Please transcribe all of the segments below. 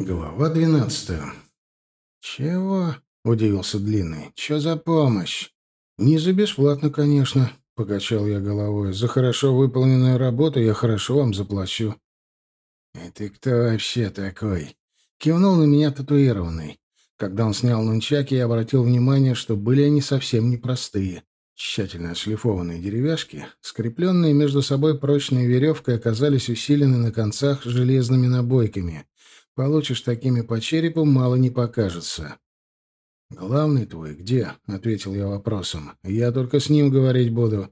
Глава двенадцатая. «Чего?» — удивился Длинный. «Чё за помощь?» «Не за бесплатно, конечно», — покачал я головой. «За хорошо выполненную работу я хорошо вам заплачу». «И ты кто вообще такой?» — кивнул на меня татуированный. Когда он снял нунчаки, я обратил внимание, что были они совсем непростые. Тщательно отшлифованные деревяшки, скрепленные между собой прочной веревкой, оказались усилены на концах железными набойками — Получишь такими по черепу, мало не покажется. «Главный твой где?» — ответил я вопросом. «Я только с ним говорить буду».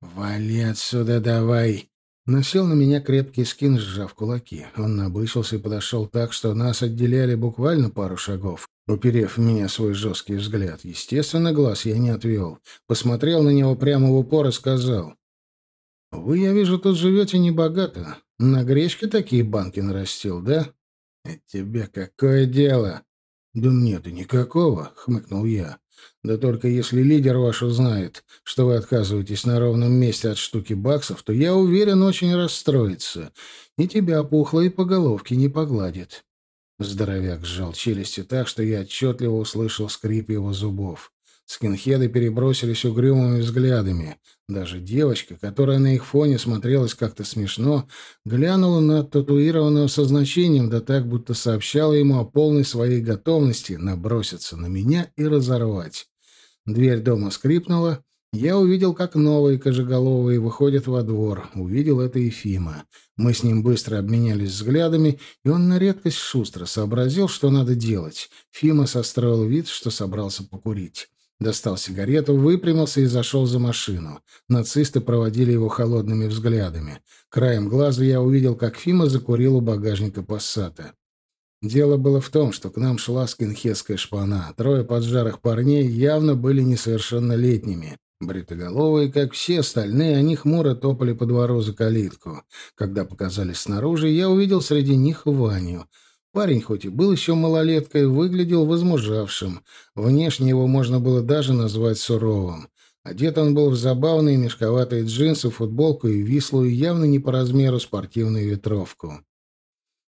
«Вали отсюда давай!» Носил на меня крепкий скин, сжав кулаки. Он набычился и подошел так, что нас отделяли буквально пару шагов, уперев в меня свой жесткий взгляд. Естественно, глаз я не отвел. Посмотрел на него прямо в упор и сказал. «Вы, я вижу, тут живете небогато. На гречке такие банки нарастил, да?» «От тебя какое дело?» «Да мне-то никакого», — хмыкнул я. «Да только если лидер ваш узнает, что вы отказываетесь на ровном месте от штуки баксов, то, я уверен, очень расстроится. И тебя пухло и по головке не погладит». Здоровяк сжал челюсти так, что я отчетливо услышал скрип его зубов. Скинхеды перебросились угрюмыми взглядами. Даже девочка, которая на их фоне смотрелась как-то смешно, глянула на татуированного со значением, да так, будто сообщала ему о полной своей готовности наброситься на меня и разорвать. Дверь дома скрипнула. Я увидел, как новые кожеголовые выходят во двор. Увидел это Ефима. Мы с ним быстро обменялись взглядами, и он на редкость шустро сообразил, что надо делать. Фима состроил вид, что собрался покурить. Достал сигарету, выпрямился и зашел за машину. Нацисты проводили его холодными взглядами. Краем глаза я увидел, как Фима закурил у багажника пассата. Дело было в том, что к нам шла скинхетская шпана. Трое поджарых парней явно были несовершеннолетними. Бритоголовые, как все остальные, они хмуро топали по двору за калитку. Когда показались снаружи, я увидел среди них Ваню — Парень хоть и был еще малолеткой, выглядел возмужавшим. Внешне его можно было даже назвать суровым. Одет он был в забавные мешковатые джинсы, футболку и вислую, явно не по размеру спортивную ветровку.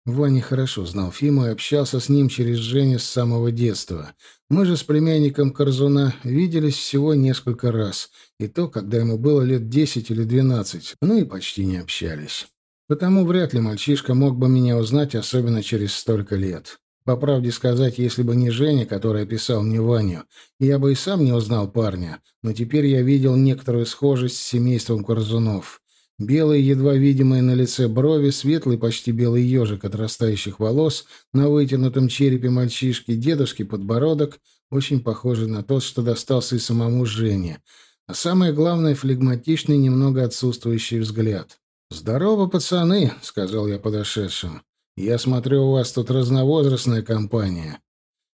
Ваня хорошо знал Фиму и общался с ним через Женю с самого детства. Мы же с племянником Корзуна виделись всего несколько раз, и то, когда ему было лет десять или двенадцать, ну и почти не общались. Потому вряд ли мальчишка мог бы меня узнать, особенно через столько лет. По правде сказать, если бы не Женя, который описал мне Ваню, я бы и сам не узнал парня, но теперь я видел некоторую схожесть с семейством Корзунов. Белые, едва видимые на лице брови, светлый, почти белый ежик отрастающих волос на вытянутом черепе мальчишки, дедовский подбородок, очень похожий на тот, что достался и самому Жене. А самое главное, флегматичный, немного отсутствующий взгляд. «Здорово, пацаны», — сказал я подошедшим. «Я смотрю, у вас тут разновозрастная компания».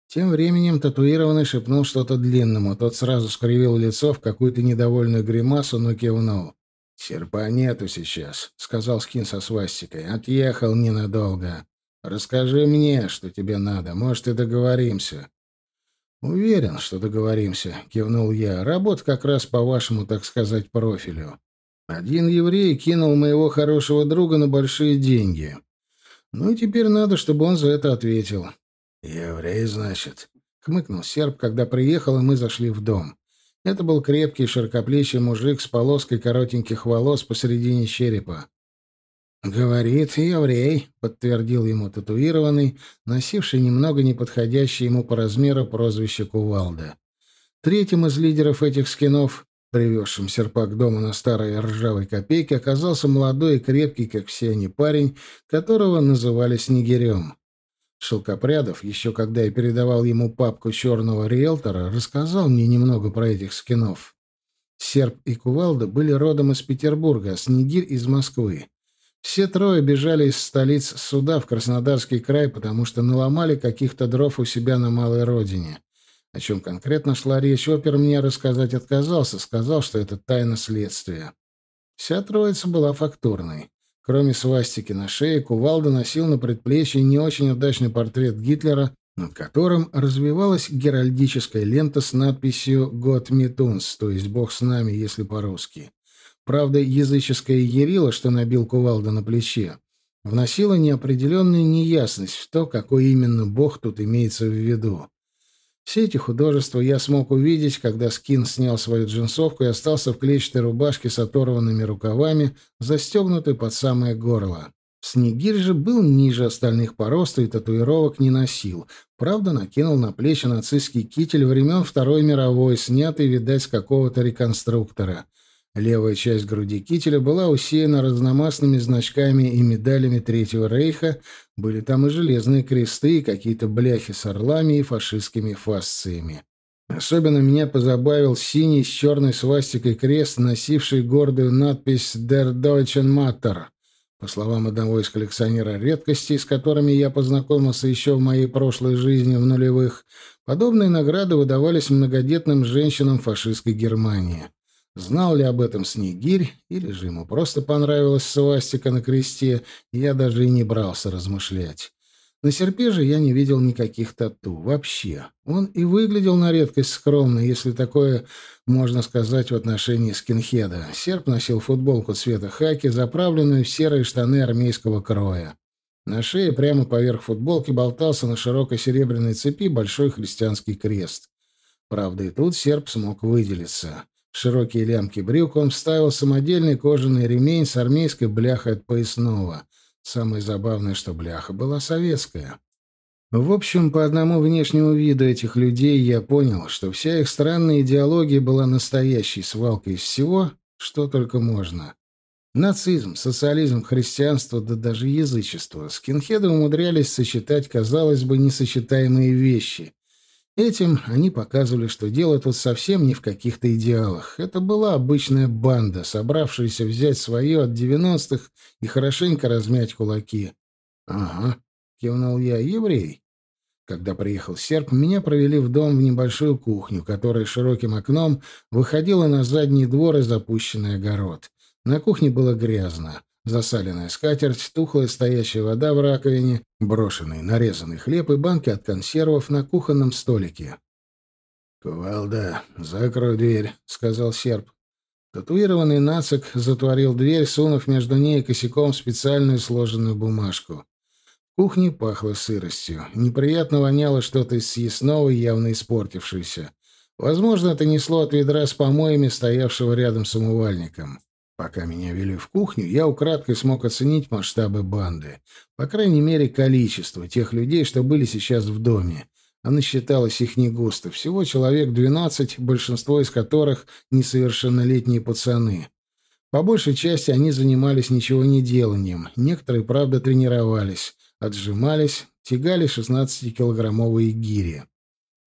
Тем временем татуированный шепнул что-то длинному. Тот сразу скривил лицо в какую-то недовольную гримасу, но кивнул. «Серпа нету сейчас», — сказал Скин со свастикой. «Отъехал ненадолго. Расскажи мне, что тебе надо. Может, и договоримся». «Уверен, что договоримся», — кивнул я. «Работа как раз по вашему, так сказать, профилю. Один еврей кинул моего хорошего друга на большие деньги. Ну и теперь надо, чтобы он за это ответил. «Еврей, значит?» — хмыкнул серб, когда приехал, и мы зашли в дом. Это был крепкий, широкоплечий мужик с полоской коротеньких волос посередине черепа. «Говорит, еврей», — подтвердил ему татуированный, носивший немного неподходящее ему по размеру прозвище Кувалда. Третьим из лидеров этих скинов Привезшим серпак дома на старой ржавой копейке оказался молодой и крепкий, как все они, парень, которого называли Снегирем. Шелкопрядов, еще когда я передавал ему папку черного риэлтора, рассказал мне немного про этих скинов. Серп и Кувалда были родом из Петербурга, а Снегирь — из Москвы. Все трое бежали из столиц суда в Краснодарский край, потому что наломали каких-то дров у себя на малой родине. О чем конкретно шла речь, опер мне рассказать отказался, сказал, что это тайна следствия. Вся троица была фактурной. Кроме свастики на шее, Кувалда носил на предплечье не очень удачный портрет Гитлера, над которым развивалась геральдическая лента с надписью «Год Митунс», то есть «Бог с нами», если по-русски. Правда, языческое ерило, что набил Кувалда на плече, вносило неопределенную неясность в то, какой именно бог тут имеется в виду. Все эти художества я смог увидеть, когда Скин снял свою джинсовку и остался в клетчатой рубашке с оторванными рукавами, застегнутой под самое горло. Снегирь же был ниже остальных по росту и татуировок не носил. Правда, накинул на плечи нацистский китель времен Второй мировой, снятый, видать, с какого-то реконструктора. Левая часть груди кителя была усеяна разномастными значками и медалями Третьего Рейха, были там и железные кресты, и какие-то бляхи с орлами и фашистскими фасциями. Особенно меня позабавил синий с черной свастикой крест, носивший гордую надпись «Der Deutschen Matter», по словам одного из коллекционера редкостей, с которыми я познакомился еще в моей прошлой жизни в нулевых, подобные награды выдавались многодетным женщинам фашистской Германии. Знал ли об этом Снегирь, или же ему просто понравилась свастика на кресте, я даже и не брался размышлять. На серпе же я не видел никаких тату. Вообще. Он и выглядел на редкость скромно, если такое можно сказать в отношении скинхеда. Серп носил футболку цвета хаки, заправленную в серые штаны армейского кроя. На шее прямо поверх футболки болтался на широкой серебряной цепи большой христианский крест. Правда, и тут серп смог выделиться. В широкие лямки брюк он вставил самодельный кожаный ремень с армейской бляхой от поясного. Самое забавное, что бляха была советская. В общем, по одному внешнему виду этих людей я понял, что вся их странная идеология была настоящей свалкой из всего, что только можно. Нацизм, социализм, христианство, да даже язычество. Скинхеды умудрялись сочетать, казалось бы, несочетаемые вещи. Этим они показывали, что дело тут совсем не в каких-то идеалах. Это была обычная банда, собравшаяся взять свое от девяностых и хорошенько размять кулаки. — Ага, — кивнул я, — еврей. Когда приехал серп, меня провели в дом в небольшую кухню, которая широким окном выходила на задний двор и запущенный огород. На кухне было грязно. Засаленная скатерть, тухлая стоящая вода в раковине, брошенный нарезанный хлеб и банки от консервов на кухонном столике. «Кувалда, закрой дверь», — сказал серп. Татуированный нацик затворил дверь, сунув между ней и косяком специальную сложенную бумажку. В кухне пахло сыростью. Неприятно воняло что-то из съестного, явно испортившееся. Возможно, это несло от ведра с помоями, стоявшего рядом с умывальником. Пока меня вели в кухню, я украдкой смог оценить масштабы банды. По крайней мере, количество тех людей, что были сейчас в доме. А насчиталось их не густо. Всего человек двенадцать, большинство из которых несовершеннолетние пацаны. По большей части они занимались ничего не деланием. Некоторые, правда, тренировались, отжимались, тягали 16-килограммовые гири.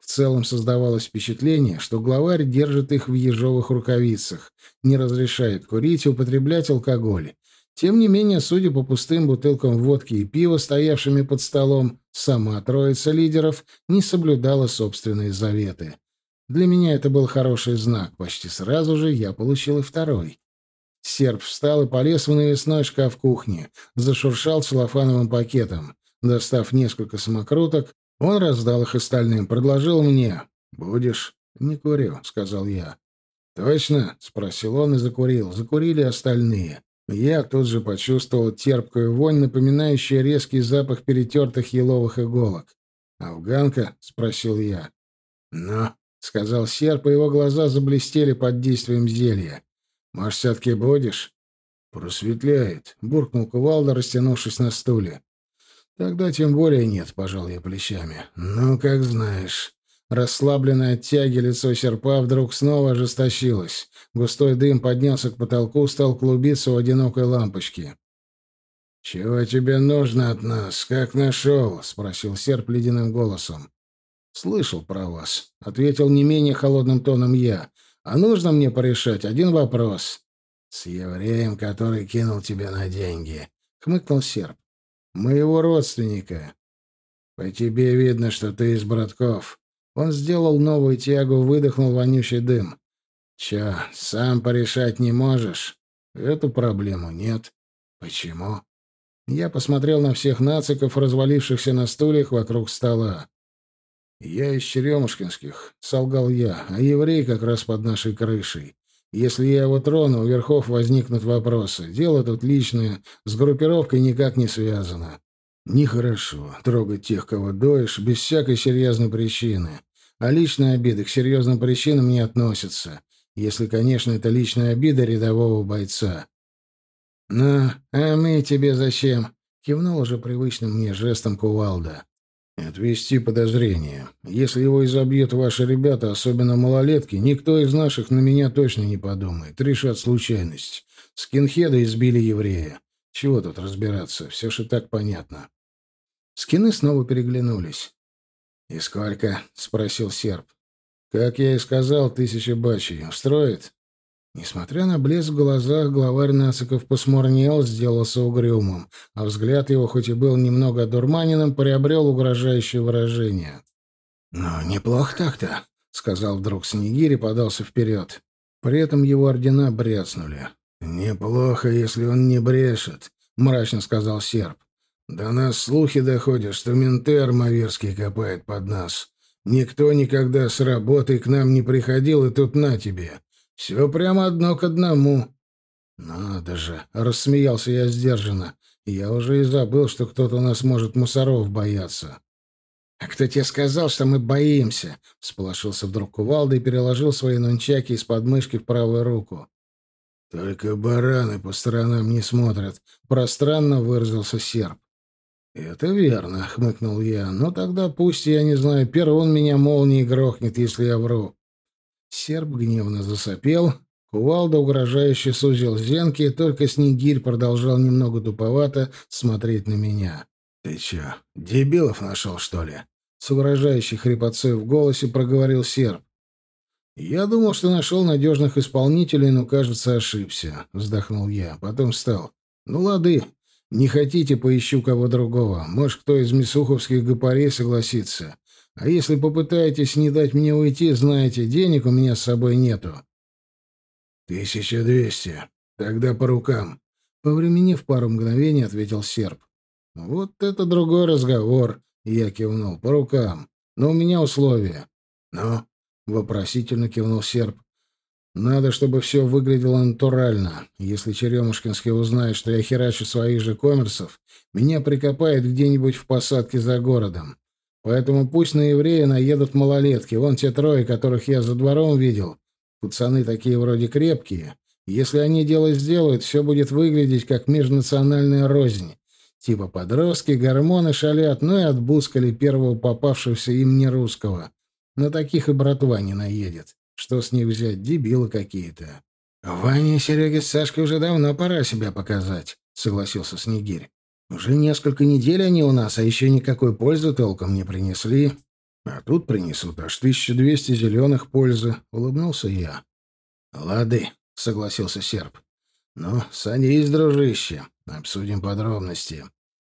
В целом создавалось впечатление, что главарь держит их в ежовых рукавицах, не разрешает курить и употреблять алкоголь. Тем не менее, судя по пустым бутылкам водки и пива, стоявшими под столом, сама троица лидеров не соблюдала собственные заветы. Для меня это был хороший знак. Почти сразу же я получил и второй. Серб встал и полез в навесной шкаф кухни, зашуршал целлофановым пакетом. Достав несколько самокруток, он раздал их остальным, предложил мне. «Будешь?» «Не курю», — сказал я. «Точно?» — спросил он и закурил. Закурили остальные. Я тут же почувствовал терпкую вонь, напоминающую резкий запах перетертых еловых иголок. «Афганка?» — спросил я. «Ну», — сказал серп, и его глаза заблестели под действием зелья. «Может, все-таки будешь?» «Просветляет», — буркнул кувалда, растянувшись на стуле. Тогда тем более нет, пожал я плечами. Ну, как знаешь. Расслабленное от тяги лицо серпа вдруг снова ожесточилось. Густой дым поднялся к потолку, стал клубиться у одинокой лампочки. «Чего тебе нужно от нас? Как нашел?» — спросил серп ледяным голосом. «Слышал про вас», — ответил не менее холодным тоном я. «А нужно мне порешать один вопрос». «С евреем, который кинул тебе на деньги», — хмыкнул серп моего родственника. По тебе видно, что ты из братков. Он сделал новую тягу, выдохнул вонючий дым. Че, сам порешать не можешь? Эту проблему нет. Почему? Я посмотрел на всех нациков, развалившихся на стульях вокруг стола. «Я из Черемушкинских», — солгал я, — «а еврей как раз под нашей крышей. Если я его трону, у верхов возникнут вопросы. Дело тут личное, с группировкой никак не связано. Нехорошо трогать тех, кого доешь, без всякой серьезной причины. А личные обиды к серьезным причинам не относятся. Если, конечно, это личная обида рядового бойца. «Ну, а мы тебе зачем?» — кивнул уже привычным мне жестом кувалда. «Отвести подозрение. Если его изобьют ваши ребята, особенно малолетки, никто из наших на меня точно не подумает. Решат случайность. Скинхеда избили еврея. Чего тут разбираться? Все же так понятно». Скины снова переглянулись. «И сколько?» — спросил серб. «Как я и сказал, тысяча бачей. Устроит?» Несмотря на блеск в глазах, главарь нациков посмурнел, сделался угрюмым, а взгляд его, хоть и был немного одурманенным, приобрел угрожающее выражение. «Ну, неплохо так-то», — сказал вдруг Снегирь и подался вперед. При этом его ордена бряцнули. «Неплохо, если он не брешет», — мрачно сказал серб. «До нас слухи доходят, что менты армавирские копают под нас. Никто никогда с работой к нам не приходил, и тут на тебе. Все прямо одно к одному. Надо же, рассмеялся я сдержанно. Я уже и забыл, что кто-то у нас может мусоров бояться. «А кто тебе сказал, что мы боимся?» — всполошился вдруг кувалда и переложил свои нунчаки из подмышки в правую руку. «Только бараны по сторонам не смотрят», — пространно выразился серб. «Это верно», — хмыкнул я. «Ну тогда пусть, я не знаю, первый он меня молнией грохнет, если я вру. Серб гневно засопел, кувалда угрожающе сузил зенки, только Снегирь продолжал немного туповато смотреть на меня. «Ты чё, дебилов нашел, что ли?» С угрожающей хрипотцой в голосе проговорил серб. «Я думал, что нашел надежных исполнителей, но, кажется, ошибся», — вздохнул я. Потом встал. «Ну, лады. Не хотите, поищу кого другого. Может, кто из мясуховских гопарей согласится. А если попытаетесь не дать мне уйти, знаете, денег у меня с собой нету. Тысяча двести. Тогда по рукам. Повременив пару мгновений, ответил серб. Вот это другой разговор. Я кивнул. По рукам. Но у меня условия. Ну? Вопросительно кивнул серб. Надо, чтобы все выглядело натурально. Если Черемушкинский узнает, что я херачу своих же коммерсов, меня прикопает где-нибудь в посадке за городом. Поэтому пусть на еврея наедут малолетки. Вон те трое, которых я за двором видел. Пацаны такие вроде крепкие. Если они дело сделают, все будет выглядеть как межнациональная рознь. Типа подростки, гормоны шалят, ну и отбускали первого попавшегося им не русского. На таких и братва не наедет. Что с них взять? Дебилы какие-то. «Ваня и Сереге с Сашкой уже давно пора себя показать», — согласился Снегирь. Уже несколько недель они у нас, а еще никакой пользы толком не принесли. А тут принесут аж 1200 зеленых пользы, — улыбнулся я. — Лады, — согласился серб. — Ну, садись, дружище, обсудим подробности.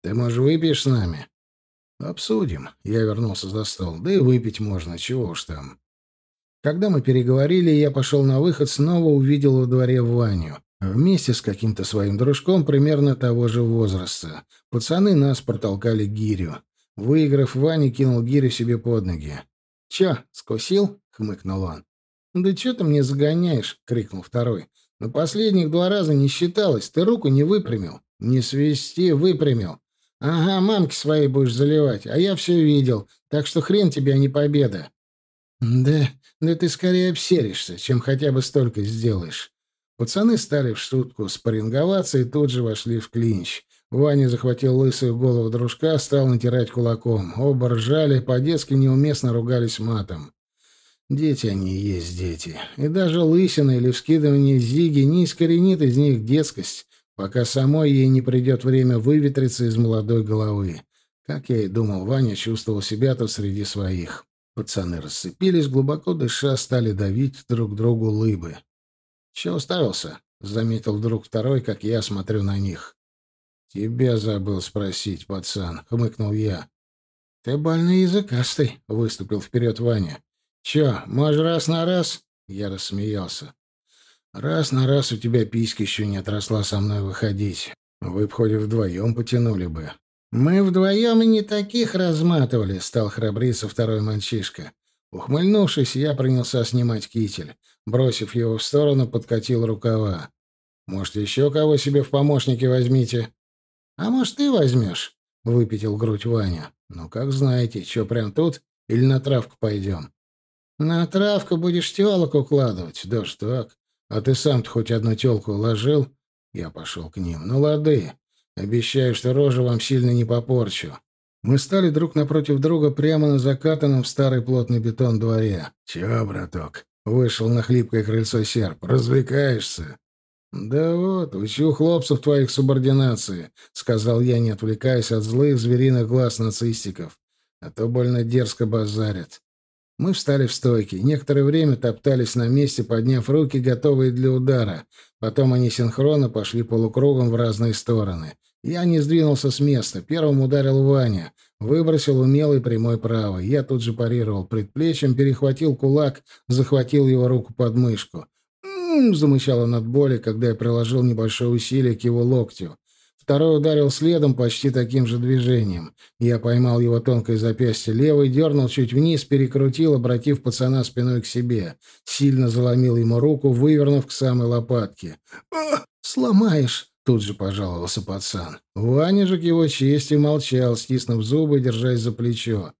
Ты, может, выпьешь с нами? — Обсудим. Я вернулся за стол. Да и выпить можно, чего уж там. Когда мы переговорили, я пошел на выход, снова увидел во дворе Ваню. Вместе с каким-то своим дружком примерно того же возраста. Пацаны нас протолкали гирю. Выиграв, Ваня кинул гирю себе под ноги. «Чё, скусил?» — хмыкнул он. «Да чё ты мне загоняешь?» — крикнул второй. «На последних два раза не считалось. Ты руку не выпрямил». «Не свисти, выпрямил». «Ага, мамки своей будешь заливать, а я все видел, так что хрен тебе, а не победа». «Да, да ты скорее обсеришься, чем хотя бы столько сделаешь. Пацаны стали в шутку спарринговаться и тут же вошли в клинч. Ваня захватил лысую голову дружка, стал натирать кулаком. Оба ржали, по-детски неуместно ругались матом. Дети они и есть дети. И даже лысина или вскидывание зиги не искоренит из них детскость, пока самой ей не придет время выветриться из молодой головы. Как я и думал, Ваня чувствовал себя-то среди своих. Пацаны рассыпились, глубоко дыша, стали давить друг другу лыбы. «Чего уставился?» — заметил вдруг второй, как я смотрю на них. «Тебя забыл спросить, пацан», — хмыкнул я. «Ты больный языкастый», — выступил вперед Ваня. «Че, можешь раз на раз?» — я рассмеялся. «Раз на раз у тебя писька еще не отросла со мной выходить. Вы б хоть вдвоем потянули бы». «Мы вдвоем и не таких разматывали», — стал храбриться второй мальчишка. Ухмыльнувшись, я принялся снимать китель. Бросив его в сторону, подкатил рукава. «Может, еще кого себе в помощники возьмите?» «А может, ты возьмешь?» — выпятил грудь Ваня. «Ну, как знаете, что, прям тут или на травку пойдем?» «На травку будешь телок укладывать. Да ж так. А ты сам-то хоть одну телку уложил?» Я пошел к ним. «Ну, лады. Обещаю, что рожу вам сильно не попорчу». Мы стали друг напротив друга прямо на закатанном в старый плотный бетон дворе. «Чего, браток?» — вышел на хлипкое крыльцо серп. «Развлекаешься?» «Да вот, учу хлопцев твоих субординации», — сказал я, не отвлекаясь от злых звериных глаз нацистиков. «А то больно дерзко базарят». Мы встали в стойки. Некоторое время топтались на месте, подняв руки, готовые для удара. Потом они синхронно пошли полукругом в разные стороны. Я не сдвинулся с места. Первым ударил Ваня. Выбросил умелый прямой правый. Я тут же парировал предплечьем, перехватил кулак, захватил его руку под мышку. «М-м-м!» замычал он от боли, когда я приложил небольшое усилие к его локтю. Второй ударил следом почти таким же движением. Я поймал его тонкое запястье левой, дернул чуть вниз, перекрутил, обратив пацана спиной к себе. Сильно заломил ему руку, вывернув к самой лопатке. «А, «Сломаешь!» — тут же пожаловался пацан. Ваня же к его чести молчал, стиснув зубы, держась за плечо.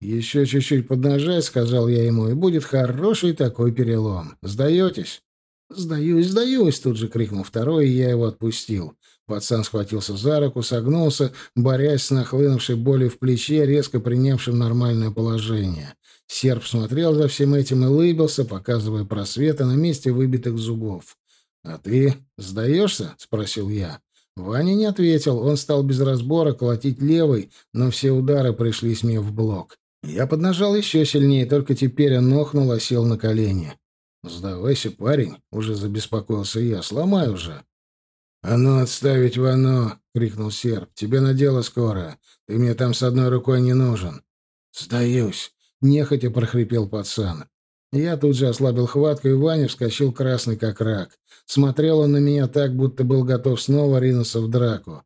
«Еще чуть-чуть поднажать», — сказал я ему, — «и будет хороший такой перелом. Сдаетесь?» «Сдаюсь, сдаюсь!» — тут же крикнул второй, и я его отпустил. Пацан схватился за руку, согнулся, борясь с нахлынувшей болью в плече, резко принявшим нормальное положение. Серб смотрел за всем этим и лыбился, показывая просветы на месте выбитых зубов. «А ты сдаешься?» — спросил я. Ваня не ответил, он стал без разбора колотить левой, но все удары пришлись мне в блок. Я поднажал еще сильнее, только теперь он охнул, а сел на колени. «Сдавайся, парень», — уже забеспокоился я, — «сломай уже». «А ну, отставить вано!» — крикнул серп. «Тебе на дело скоро. Ты мне там с одной рукой не нужен». «Сдаюсь!» — нехотя прохрипел пацан. Я тут же ослабил хватку, и Ваня вскочил красный как рак. Смотрел он на меня так, будто был готов снова ринуться в драку.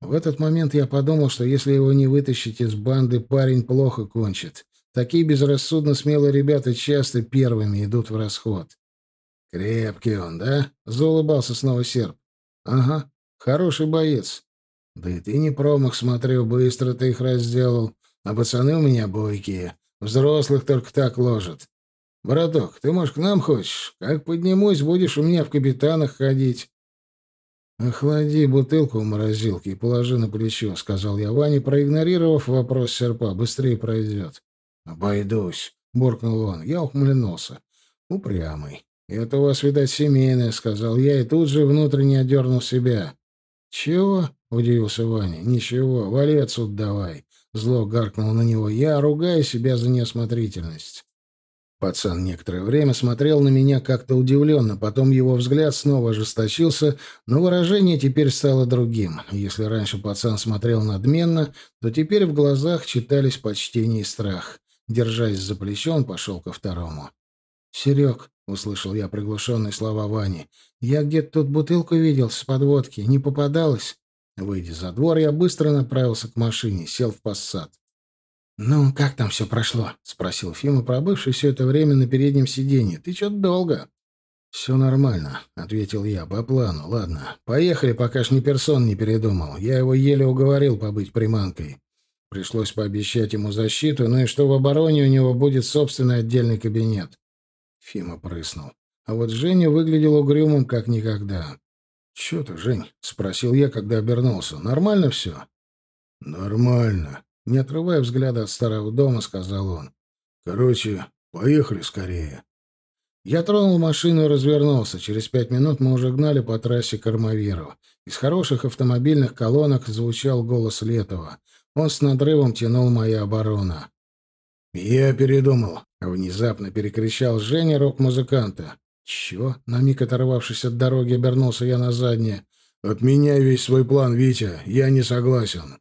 В этот момент я подумал, что если его не вытащить из банды, парень плохо кончит. Такие безрассудно смелые ребята часто первыми идут в расход. «Крепкий он, да?» — заулыбался снова серп. Ага, хороший боец. Да и ты не промах, смотрю, быстро ты их разделал. А пацаны у меня бойкие. Взрослых только так ложат. Браток, ты, может, к нам хочешь? Как поднимусь, будешь у меня в капитанах ходить. «Охлади бутылку в морозилке и положи на плечо», — сказал я Ване, проигнорировав вопрос серпа. «Быстрее пройдет». «Обойдусь», — буркнул он. Я ухмыльнулся. «Упрямый». «Это у вас, видать, семейное», — сказал я, и тут же внутренне отдернул себя. «Чего?» — удивился Ваня. «Ничего, вали отсюда давай». Зло гаркнул на него я, ругая себя за неосмотрительность. Пацан некоторое время смотрел на меня как-то удивленно, потом его взгляд снова ожесточился, но выражение теперь стало другим. Если раньше пацан смотрел надменно, то теперь в глазах читались почтение и страх. Держась за плечо, он пошел ко второму. «Серег, услышал я приглушенные слова Вани. «Я где-то тут бутылку видел с подводки. Не попадалось?» Выйдя за двор, я быстро направился к машине, сел в пассат. «Ну, как там все прошло?» — спросил Фима, пробывший все это время на переднем сиденье. «Ты что-то долго». «Все нормально», — ответил я, — «по плану. Ладно, поехали, пока ж ни персон не передумал. Я его еле уговорил побыть приманкой. Пришлось пообещать ему защиту, ну и что в обороне у него будет собственный отдельный кабинет. Фима прыснул. А вот Женя выглядел угрюмым, как никогда. «Чё ты, Жень?» — спросил я, когда обернулся. «Нормально все?» «Нормально», — не отрывая взгляда от старого дома, сказал он. «Короче, поехали скорее». Я тронул машину и развернулся. Через пять минут мы уже гнали по трассе к. Из хороших автомобильных колонок звучал голос Летова. Он с надрывом тянул моя оборона. «Я передумал», — внезапно перекричал Женя рок-музыканта. «Чё?» — на миг оторвавшись от дороги, обернулся я на заднее. «Отменяй весь свой план, Витя. Я не согласен».